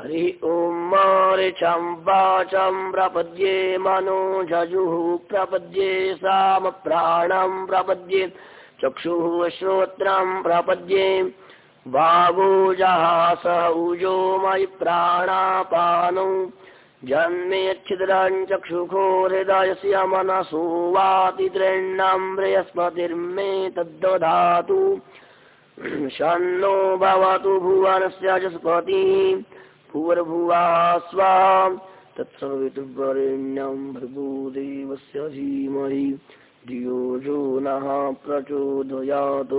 हरिः ॐ मारिचं वाचं प्रपद्ये मनो जजुः प्रपद्ये सामप्राणं प्रपद्ये चक्षुः श्रोत्रं प्रपद्ये वागोजः उजो मयि प्राणापानौ जन्मेच्छिद्रं चक्षुखो हृदयस्य मनसो वातिदृण्णं बृहस्पतिर्मे तद्दधातु शन्नो भवतु भुवनस्य जस्पतिः भूर्भुवा स्वा तत्सवितुर्वरेण्यं भृगुदेवस्य धीमहि धियो जो नः प्रचोदयात्।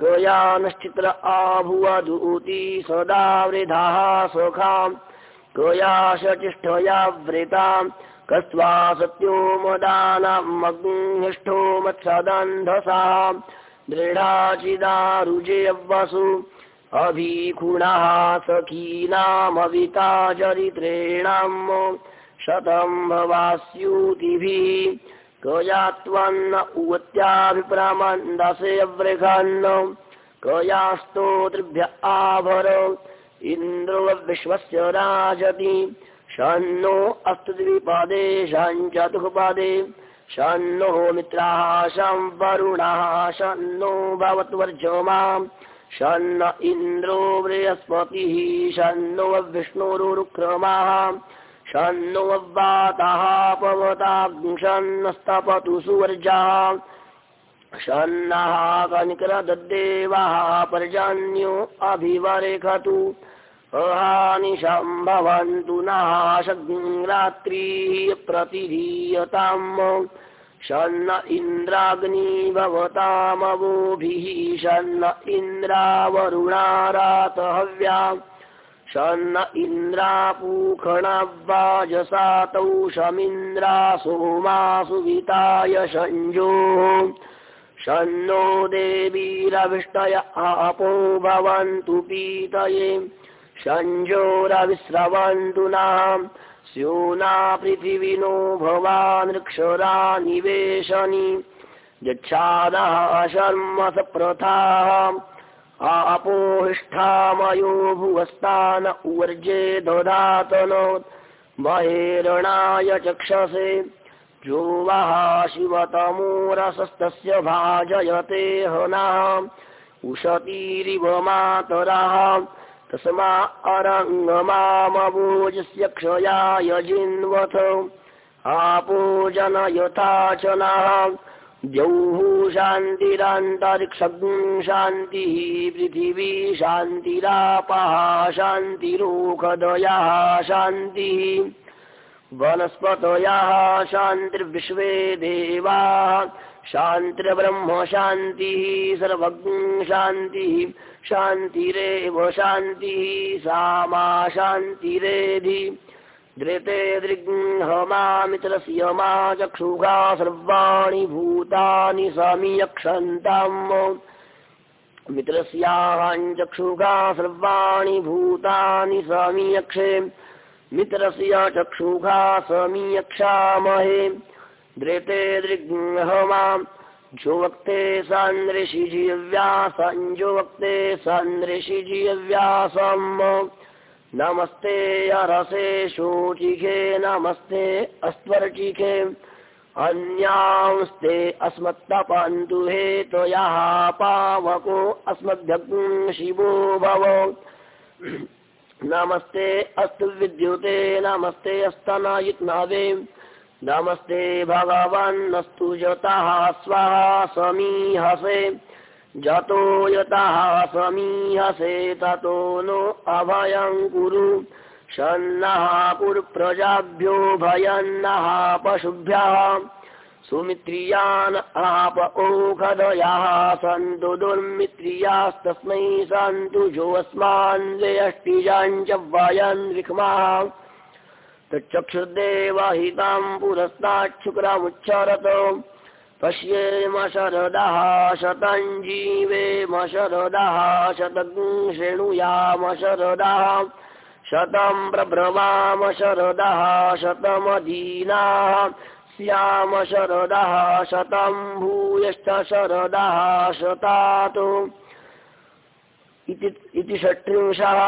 कयानश्चित्र आभुवधूति सदा वृधाः सुखां कया शचिष्ठया वृतां कस्त्वा सत्यो मदानमग्निष्ठो मत्सदन्धसा दृढाचिदारुजेवसु अभिखुणः सखीनामविता चरित्रेणाम् शतं भवास्यूतिभिः कया त्वन्न उवत्याभिप्रामन्दसे वृघन्न कयास्तोतृभ्य आभर इन्द्रो विश्वस्य राजति षण्णो अस्तु द्विपदे षञ्चतुःपदे षण्णो मित्राः शं वरुणः षण्णो भवत्वर्जमा षण्ण इन्द्रो बृहस्पतिः षण्णो विष्णुरुक्रमाः षण्णो वाताः पवताग्निषन्नस्तपतु सुवर्जाः षण्णः कनिकरदद्देवः पर्जन्यो अभिवरेखतु। अहानिशं भवन्तु नः शग्रात्रिः प्रतिधीयताम् षण्ण इन्द्राग्नी भवतामवोभिः षण्ण इन्द्रावरुणारातहव्या षण्ण इन्द्रापूखणवाजसातौ शमिन्द्रा सोमासुविताय षञ्जोः षण्णो देवीरविष्टय आपो भवन्तु पीतये षञ्जोरविस्रवन्तु नाम् स्यूना पृथिविनो भवानृक्षरा निवेशनि। यच्छादः शर्म सप्रथाः आपोहिष्ठामयो भुवस्तान उवर्जे दधातन महेरणाय चक्षसे। जो वः शिवतमोरसस्तस्य भाजयते हनः उशतीरिव मातरः तस्मा अरङ्गमामवोजस्य क्षयाय जिन्वथ जनयथा च नः द्यौः शान्तिरान्तरिक्षग् शान्तिः पृथिवी शान्तिरापः शान्तिरोखदयः शान्तिः वनस्पतयः शान्तिर्विश्वे देवाः। शान्तिर्ब्रह्म शान्तिः सर्वज्ञ शान्तिः। शान्तिरेव शान्तिः सा मा शान्तिरेधि। धृते दृग्हमामित्रस्य मा चक्षुषा सर्वाणि भूतानि समीयक्षन्ताम्। मित्रस्याञ्चक्षुषा सर्वाणि भूतानि समीयक्षे मित्र चक्षुघा समीयक्षामहे धृते दृग्हमाम् जुवक्ते सान्द्रिषिजीव्यासञ्जुवक्ते सान्द्रिषिजीव्यासम् नमस्ते अरसे शोचिखे, नमस्ते अस्त्वर्चिके अन्यांस्ते अस्मत्तपन्तु हे त्वयः पावको अस्मद्भग् शिवो भव। नमस्ते अस्तु विद्युते नमस्ते अस्तनयित्नवे नमस्ते भगवन्नस्तु यतः स्वाहा समीहसे जतो यतः समीहसे ततो नो अभयं कुरु। षण्णः कुरुप्रजाभ्यो भयन्नः पशुभ्यः सुमित्रियान् आप ओखदयः सन्तु दुर्मित्रियास्तस्मै सन्तु जोऽस्मान् व्यष्टिजाञ्च वयन् विक्मः। तच्चक्षुर्देवहितां पुरस्ताच्छुक्रमुच्चरत। पश्येम शरदः शतं जीवेम शरदः शतं शृणुयाम शरदः शतं प्रभ्रमाम शरदः शतमधीनाः स्याम शरदः शतं भूयश्च शरदः शतात् इति षट्त्रिंशः